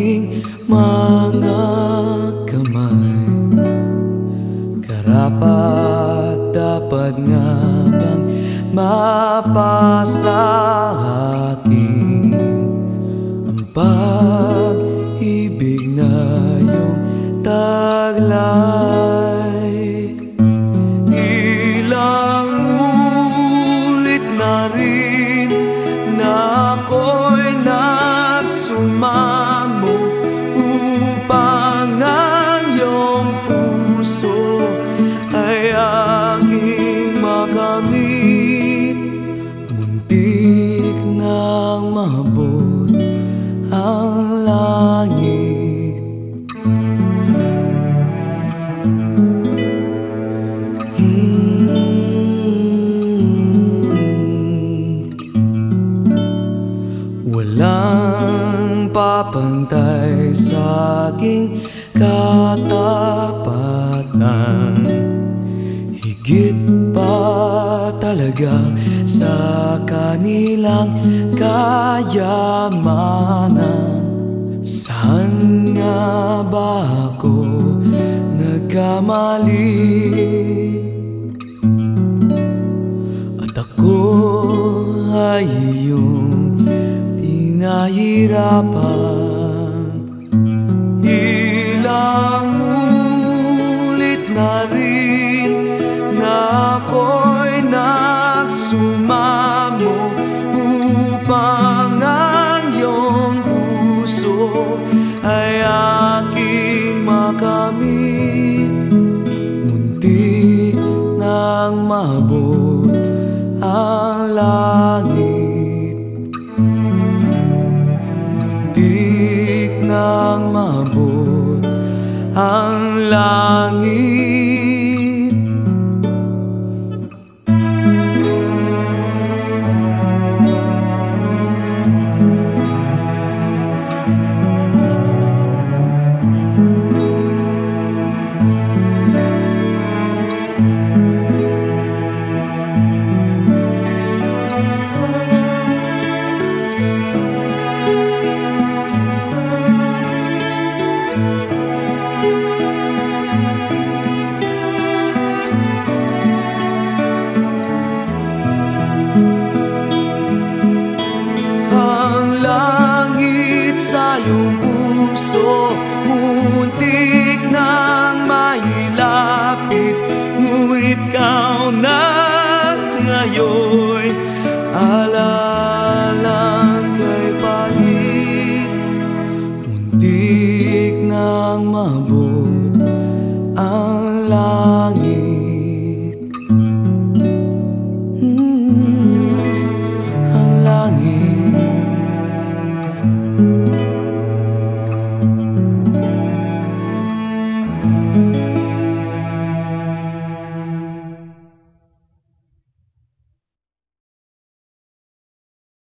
aking mga kamay. Karapat dapat nga bang mapasa akin Ang pag-ibig na iyong taglaan ang langit Hmm. Walang papantay sa aking katapatan Higit pa talaga sa kanilang kayamanan Saan nga ba ako nagkamali? At ako ay iyong pinahirapan makamit Muntik nang mabot ang langit. Muntik nang mabot ang langit iyong puso Muntik nang mailapit. Ngunit kau na ngayon Alalang kay palit. Muntik nang mabuo